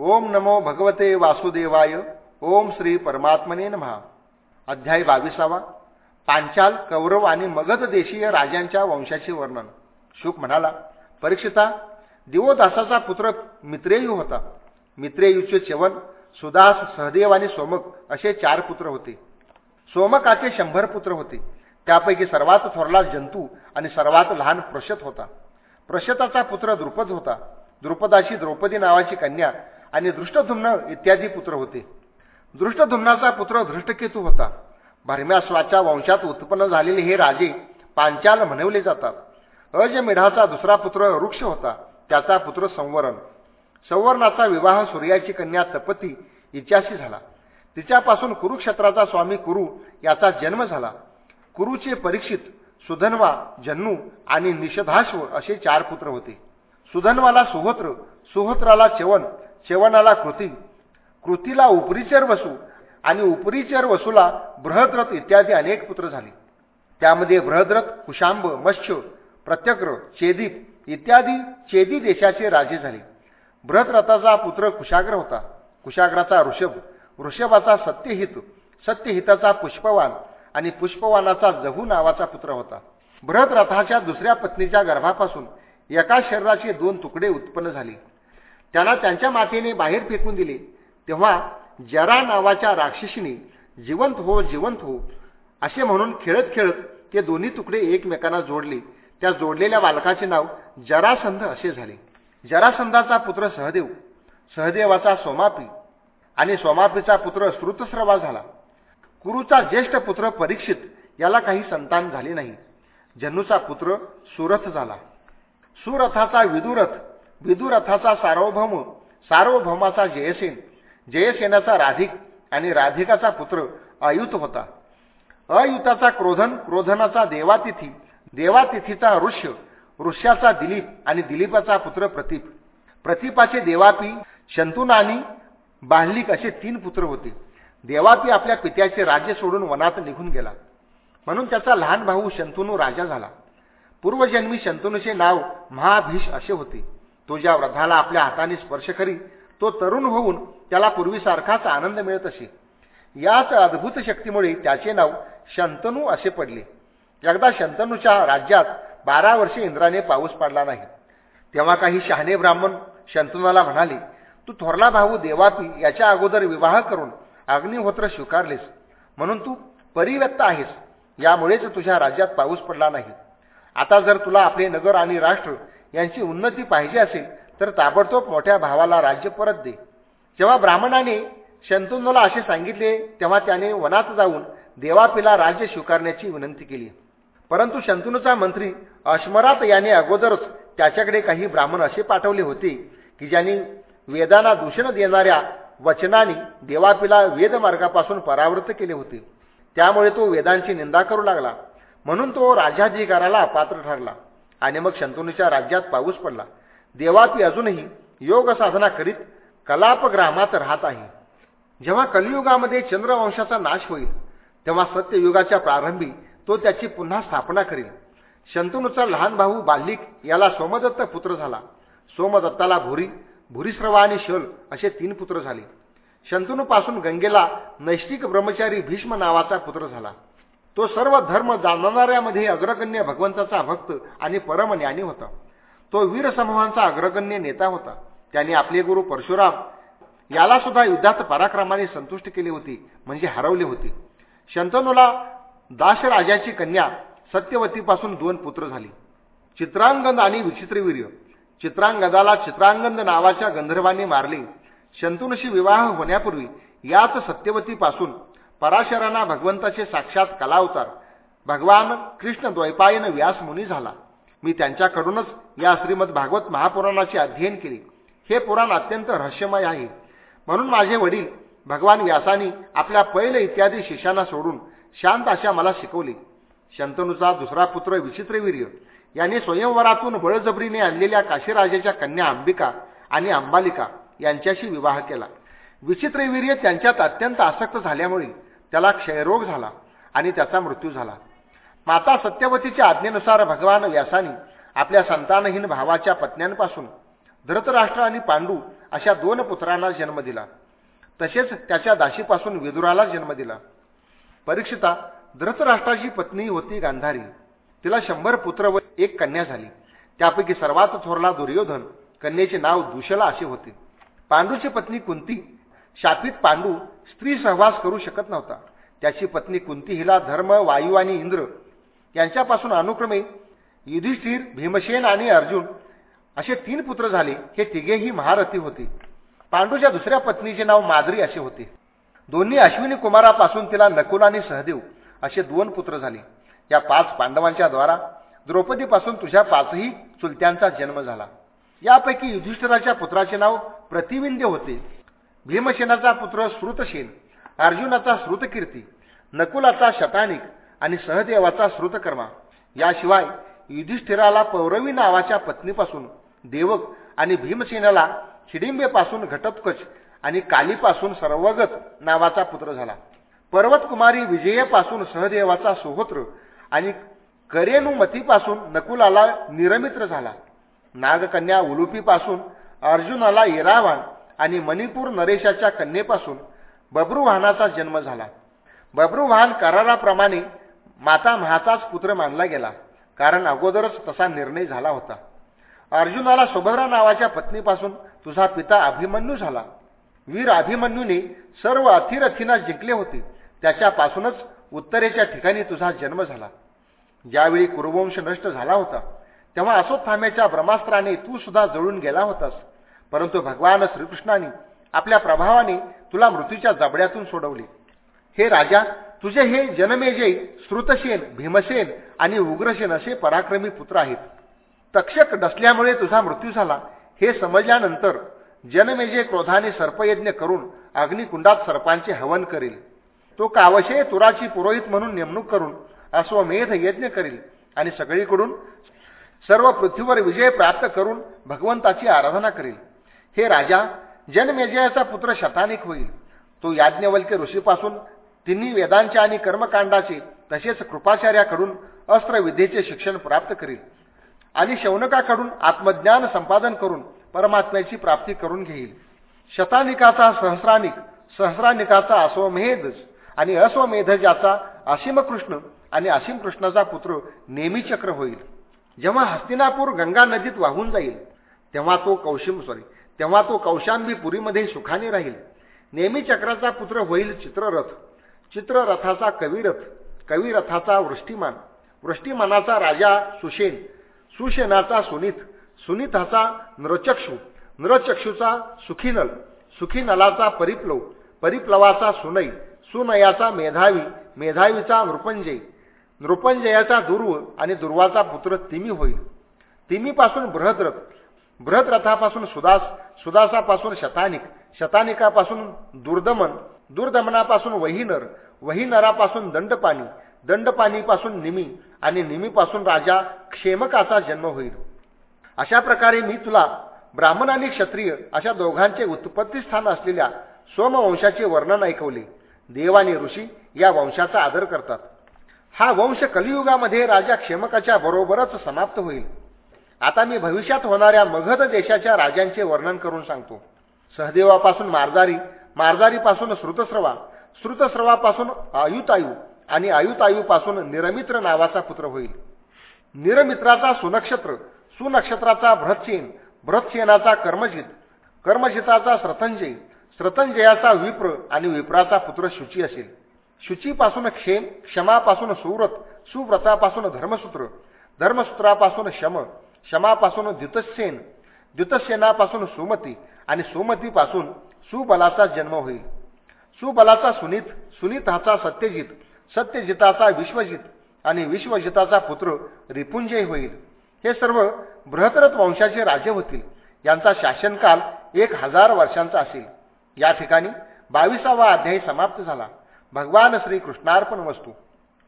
ओम नमो भगवते वासुदेवाय. ओम श्री परमात्मने महा अध्याय बावीसावा. पांचाल कौरव आणि मगध देशीय राजांच्या वंशाचे वर्णन. शुक म्हणाला परीक्षिता दिवोदासाचा पुत्र मित्रेयू होता. मित्रेयूचे चवन सुदास सहदेव आणि सोमक असे चार पुत्र होते. सोमकाचे शंभर पुत्र होते. त्यापैकी सर्वात थोरला जंतू आणि सर्वात लहान प्रशत होता. प्रशताचा पुत्र द्रुपद होता. द्रुपदाशी द्रौपदी नावाची कन्या आणि दृष्टधुम्न इत्यादी पुत्र होते. दृष्टधुम्नाचा पुत्र धृष्टकेतू होता. भरम्यास्वाच्या वंशात उत्पन्न झालेले हे राजे पांचाल म्हणवले जातात. अजमेढाचा दुसरा पुत्र वृक्ष होता. त्याचा पुत्र संवरण. संवरणाचा विवाह सूर्याची कन्या तपती हिच्याशी झाला. तिच्यापासून कुरुक्षेत्राचा स्वामी कुरु याचा जन्म झाला. कुरुचे परीक्षित सुधन्वा जन्नू आणि निषधाश्व असे चार पुत्र होते. सुधन्वाला सुहोत्र सुहोत्राला चवन चवनाला कृती. कृतीला उपरीचर वसू आणि उपरीचर वसूला बृहद्रथ इत्यादी अनेक पुत्र झाले. त्यामध्ये बृहद्रथ कुशांब मत्स्य प्रत्यक्र चेदीप इत्यादी चेदी देशाचे राजे झाले. बृहद्रथाचा पुत्र कुशाग्र होता. कुशाग्राचा ऋषभ. ऋषभाचा सत्यहित. सत्यहिताचा पुष्पवान आणि पुष्पवानाचा जहू नावाचा पुत्र होता. बृहद्रथाच्या दुसऱ्या पत्नीच्या गर्भापासून एका शरीराचे दोन तुकडे उत्पन्न झाले. त्यांना त्यांच्या मातेने बाहेर फेकून दिले. तेव्हा जरा नावाच्या राक्षसीने जिवंत हो जिवंत हो असे म्हणून खेळत खेळत ते दोन्ही तुकडे एकमेकांना जोडले. त्या जोडलेल्या बालकाचे नाव जरासंध असे झाले. जरासंधाचा पुत्र सहदेव सहदेवाचा सोमापी आणि सोमापीचा पुत्र श्रुतस्रवा झाला. कुरुचा ज्येष्ठ पुत्र परीक्षित याला काही संतान झाले नाही. जन्नूचा पुत्र सुरथ झाला. सुरथाचा विदुरथ विदुरथाचा सार्वभौम सार्वभौमाचा जयसेन जयसेनाचा राधिक आणि राधिकाचा पुत्र अयुत होता. अयुताचा क्रोधन क्रोधनाचा देवातिथी देवातिथीचा ऋष्य ऋष्याचा दिलीप आणि दिलीपाचा पुत्र प्रतीप. प्रतीपाचे देवापी शंतुना आणि बाहलिक असे तीन पुत्र होते. देवापी आपल्या पित्याचे राज्य सोडून वनात निघून गेला. म्हणून त्याचा लहान भाऊ शंतनू राजा झाला. पूर्वजन्मी शंतनूचे नाव महाभीष असे होते. तो ज्या आपल्या हाताने स्पर्श करी तो तरुण होऊन त्याला पूर्वीसारखाच आनंद मिळत असे. याच अद्भुत शक्तीमुळे त्याचे नाव शंतनू असे पडले. एकदा शंतनूच्या राज्यात बारा वर्षे इंद्राने पाऊस पडला नाही. तेव्हा काही शहाणे ब्राह्मण शंतनूला म्हणाले तू थोरला भाऊ देवापी याच्या अगोदर विवाह करून अग्निहोत्र स्वीकारलेस. म्हणून तू परिव्यक्त आहेस. यामुळेच तुझ्या राज्यात पाऊस पडला नाही. आता जर तुला आपले नगर आणि राष्ट्र यांची उन्नती पाहिजे असेल तर ताबडतोब मोठ्या भावाला राज्य परत दे. जेव्हा ब्राह्मणाने शंतनूला असे सांगितले तेव्हा त्याने वनात जाऊन देवापीला राज्य स्वीकारण्याची विनंती केली. परंतु शंतनूचा मंत्री अश्मरात याने अगोदरच त्याच्याकडे काही ब्राह्मण असे पाठवले होते की ज्यांनी वेदांना दूषण देणाऱ्या वचनाने देवापीला वेदमार्गापासून परावृत्त केले होते. त्यामुळे तो वेदांची निंदा करू लागला. म्हणून तो राजाधिकाराला अपात्र ठरला. आणि मग शंतनूच्या राज्यात पाऊस पडला. देवापी अजूनही योग साधना करीत कलापग्रामात राहत आहे. जेव्हा कलियुगामध्ये चंद्रवंशाचा नाश होईल तेव्हा सत्ययुगाच्या प्रारंभी तो त्याची पुन्हा स्थापना करील. शंतनूचा लहान भाऊ बाल्लिक याला सोमदत्त पुत्र झाला. सोमदत्ताला भुरी भुरीश्रवा आणि शल असे तीन पुत्र झाले. शंतनूपासून गंगेला नैष्टिक ब्रह्मचारी भीष्म नावाचा पुत्र झाला. तो सर्व धर्म जाणणाऱ्यामध्ये अग्रगण्य भगवंताचा भक्त आणि परमज्ञानी होता. तो वीरसमूहांचा अग्रगण्य नेता होता. त्याने आपले गुरु परशुराम याला सुद्धा युद्धात पराक्रमाने संतुष्ट केले होते म्हणजे हरवले होते. शंतनूला दाशराजाची कन्या सत्यवतीपासून दोन पुत्र झाली. चित्रांगद आणि विचित्रवीर्य. चित्रांगदाला चित्रांगद नावाच्या गंधर्वाने मारले. शंतनूशी विवाह होण्यापूर्वी याच सत्यवतीपासून पराशरांना भगवंताचे साक्षात कलावतार भगवान कृष्ण द्वैपायन व्यास मुनी झाला. मी त्यांच्याकडूनच या श्रीमद भागवत महापुराणाचे अध्ययन केले. हे पुराण अत्यंत रहस्यमय आहे. म्हणून माझे वडील भगवान व्यासानी आपल्या पैल इत्यादी शिष्यांना सोडून शांत अशा मला शिकवली. शंतनूचा दुसरा पुत्र विचित्रवीर्य यांनी स्वयंवरातून बळजबरीने आणलेल्या काशीराजाच्या कन्या अंबिका आणि अंबालिका यांच्याशी विवाह केला. विचित्रवीर्य त्यांच्यात अत्यंत आसक्त झाल्यामुळे त्याला क्षयरोग झाला आणि त्याचा मृत्यू झाला. माता सत्यवतीच्या आज्ञेनुसार भगवान व्यासानी आपल्या संतानहीन भावाच्या पत्न्यांपासून धृतराष्ट्र आणि पांडू अशा दोन पुत्रांना जन्म दिला. तसेच त्याच्या दाशीपासून विदुराला जन्म दिला. परीक्षिता धृतराष्ट्राची पत्नी होती गांधारी. तिला शंभर पुत्र व एक कन्या झाली. त्यापैकी सर्वात थोरला दुर्योधन कन्येचे नाव दुशला असे होते. पांडूची पत्नी कुंती शापित पांडू स्त्री सहवास करू शकत नव्हता. त्याची पत्नी कुंती हिला धर्म वायू आणि इंद्र यांच्यापासून अनुक्रमे युधिष्ठिर भीमसेन आणि अर्जुन असे तीन पुत्र झाले. हे तिघेही महारथी होते. पांडूच्या दुसऱ्या पत्नीचे नाव माद्री असे होते. दोन्ही अश्विनी कुमारापासून तिला नकुल आणि सहदेव असे दोन पुत्र झाले. या पाच पांडवांच्या द्वारा द्रौपदीपासून तुझ्या पाचही चुलत्यांचा जन्म झाला. यापैकी युधिष्ठिराच्या पुत्राचे नाव प्रतिविंद्य होते. भीमसेनाचा पुत्र श्रुतसेन अर्जुनाचा श्रुतकीर्ती नकुलाचा शतानिक आणि सहदेवाचा श्रुतकर्मा. याशिवाय युधिष्ठिराला पौरवी नावाच्या पत्नीपासून देवक आणि भीमसेनाला हिडिंबेपासून घटोत्कच आणि कालीपासून सर्वगत नावाचा पुत्र झाला. पर्वतकुमारी विजयेपासून सहदेवाचा सुहोत्र आणि करेनुमतीपासून नकुलाला निरमित्र झाला. नागकन्या उलुपीपासून अर्जुनाला इरावान आणि मणिपूर नरेशाच्या कन्येपासून बब्रुवाहनाचा जन्म झाला. बब्रुवाहन कराराप्रमाणे माता महाचाच पुत्र मानला गेला कारण अगोदरच तसा निर्णय झाला होता. अर्जुनाला सुभद्रा नावाच्या पत्नीपासून तुझा पिता अभिमन्यू झाला. वीर अभिमन्यूने सर्व अथिरथींना जिंकले होते. त्याच्यापासूनच उत्तरेच्या ठिकाणी तुझा जन्म झाला. ज्यावेळी कुरुवंश नष्ट झाला होता तेव्हा अशोत्थाम्याच्या ब्रह्मास्त्राने तू सुद्धा जळून गेला होतास. परंतु भगवान श्रीकृष्णाने आपल्या प्रभावाने तुला मृत्यूच्या जबड्यातून सोडवले. हे राजा तुझे हे जनमेजय श्रुतसेन भीमसेन आणि उग्रसेन असे पराक्रमी पुत्र आहेत. तक्षक डसल्यामुळे तुझा मृत्यू झाला. हे समजल्यानंतर जनमेजय क्रोधाने सर्पयज्ञ करून अग्निकुंडात सर्पांचे हवन करेल. तो कावशे तुराची पुरोहित म्हणून नेमणूक करून अश्वमेध यज्ञ करील आणि सगळीकडून सर्व पृथ्वीवर विजय प्राप्त करून भगवंताची आराधना करेल. हे राजा जनमेजयाचा पुत्र शतानिक होईल. तो याज्ञवल्क्य ऋषीपासून तिन्ही वेदांचे आणि कर्मकांडाचे तसेच कृपाचार्याकडून अस्त्रविद्येचे शिक्षण प्राप्त करील. आणि शौनकाकडून आत्मज्ञान संपादन करून परमात्म्याची प्राप्ती करून घेईल. शतानिकाचा सहस्रानिक सहस्रानिकाचा अश्वमेध आणि अश्वमेधजाचा असीम कृष्ण आणि असीम कृष्णाचा पुत्र नेमीचक्र होईल. जेव्हा हस्तिनापूर गंगा नदीत वाहून जाईल तेव्हा तो कौशिम सॉरी तेव्हा तो कौशांबी पुरीमध्ये सुखाने राहील. नेहमी चक्राचा पुत्र होईल चित्ररथ. चित्ररथाचा कविरथ कविरथाचा वृष्टिमान. वृष्टिमानाचा राजा सुशेन. सुशेनाचा सुनीत. सुनीताचा नृचक्षु. नृचक्षुचा सुखीनल. सुखीनलाचा परिप्लव. परिप्लवाचा सुनई सुनयाचा मेधावी. मेधावीचा नृपंजय. नृपंजयाचा दुर्व आणि दुर्वाचा पुत्र तिमी होईल. तिमीपासून बृहद्रथ. बृहद्रथापासून सुदास सुदासापासून शतानिक शतानिकापासून दुर्दमन दुर्दमनापासून वहिनर वहिनरापासून दंडपाणी दंडपाणीपासून निमी आणि निमीपासून राजा क्षेमकाचा जन्म होईल. अशा प्रकारे मी तुला ब्राह्मण आणि क्षत्रिय अशा दोघांचे उत्पत्तीस्थान असलेल्या सोमवंशाचे वर्णन ऐकवले. देव आणि ऋषी या वंशाचा आदर करतात. हा वंश कलियुगामध्ये राजा क्षेमकाच्या बरोबरच समाप्त होईल. आता मी भविष्यात होणाऱ्या मगध देशाच्या राजांचे वर्णन करून सांगतो. सहदेवापासून मारदारी मारदारीपासून श्रुतस्रवा श्रुतस्रवापासून आयुतायू आणि आयुतायूपासून निरमित्र नावाचा पुत्र होईल. निरमित्राचा सुनक्षत्र सुनक्षत्राचा भ्रतसेन भ्रतसेनाचा कर्मजित कर्मजिताचा श्रथंजय श्रतंजयाचा विप्र आणि विप्राचा पुत्र शुची असेल. शुचीपासून क्षेम क्षमापासून सुव्रत सुव्रतापासून धर्मसूत्र धर्मसूत्रापासून शम शमापासून दितसेन. दितसेनापासून सुमती आणि सुमतीपासून सुबलाचा जन्म होईल. सुबलाचा सुनीत सुनीताचा सत्यजित सत्यजिताचा विश्वजित आणि विश्वजिताचा पुत्र रिपुंजय होईल. हे सर्व बृहतरथ वंशाचे राजे होतील. यांचा शासनकाल एक हजार वर्षांचा असेल. या ठिकाणी बावीसावा अध्यायी समाप्त झाला. भगवान श्रीकृष्णार्पण वस्तू.